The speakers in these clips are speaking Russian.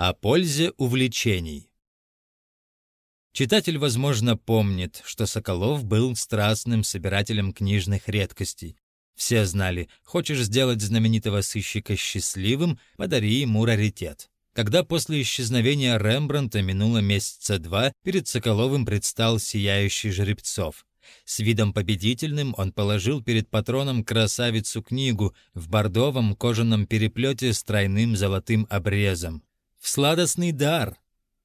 О пользе увлечений. Читатель, возможно, помнит, что Соколов был страстным собирателем книжных редкостей. Все знали, хочешь сделать знаменитого сыщика счастливым, подари ему раритет. Когда после исчезновения Рембрандта минуло месяца два, перед Соколовым предстал сияющий Жеребцов. С видом победительным он положил перед патроном красавицу книгу в бордовом кожаном переплете с тройным золотым обрезом. В сладостный дар.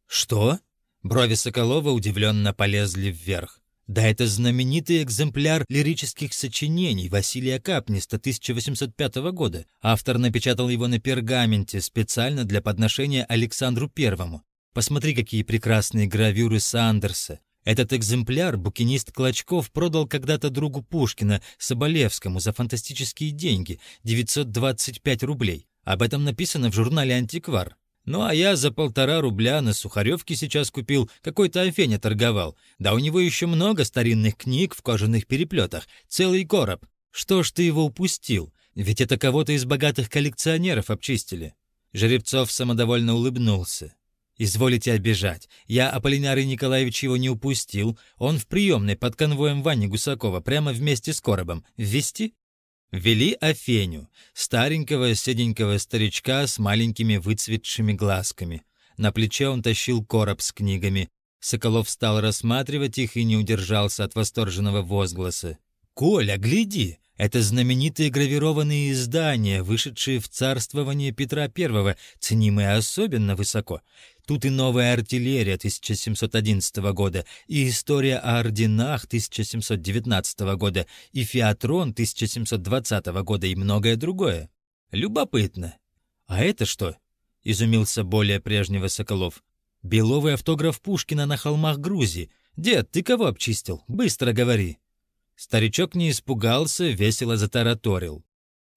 Что? Брови Соколова удивленно полезли вверх. Да это знаменитый экземпляр лирических сочинений Василия Капниста 1805 года. Автор напечатал его на пергаменте специально для подношения Александру Первому. Посмотри, какие прекрасные гравюры Сандерса. Этот экземпляр букинист Клочков продал когда-то другу Пушкина, Соболевскому, за фантастические деньги – 925 рублей. Об этом написано в журнале «Антиквар». Ну а я за полтора рубля на Сухаревке сейчас купил, какой-то Афеня торговал. Да у него еще много старинных книг в кожаных переплетах, целый короб. Что ж ты его упустил? Ведь это кого-то из богатых коллекционеров обчистили». Жеребцов самодовольно улыбнулся. «Изволите обижать. Я Аполлинарий Николаевич его не упустил. Он в приемной под конвоем Вани Гусакова, прямо вместе с коробом. Ввести?» Вели Афеню, старенького седенького старичка с маленькими выцветшими глазками. На плече он тащил короб с книгами. Соколов стал рассматривать их и не удержался от восторженного возгласа. «Коля, гляди! Это знаменитые гравированные издания, вышедшие в царствование Петра I, ценимые особенно высоко. Тут и новая артиллерия 1711 года, и история о орденах 1719 года, и фиатрон 1720 года, и многое другое. Любопытно. А это что? Изумился более прежнего Соколов. Беловый автограф Пушкина на холмах Грузии. Дед, ты кого обчистил? Быстро говори. Старичок не испугался, весело затараторил.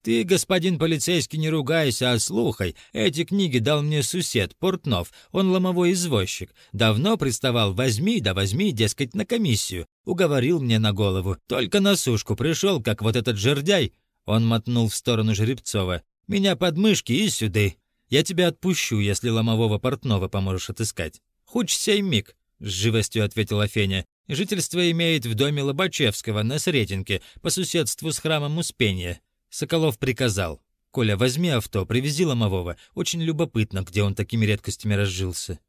«Ты, господин полицейский, не ругайся, а слухай. Эти книги дал мне сусед, Портнов, он ломовой извозчик. Давно приставал, возьми, да возьми, дескать, на комиссию. Уговорил мне на голову. Только на сушку пришел, как вот этот жердяй». Он мотнул в сторону Жеребцова. «Меня под мышки и сюды. Я тебя отпущу, если ломового портного поможешь отыскать. Хуч сей миг», — с живостью ответила Феня. «Жительство имеет в доме Лобачевского на Сретенке, по соседству с храмом Успения. Соколов приказал. «Коля, возьми авто, привези ломового. Очень любопытно, где он такими редкостями разжился».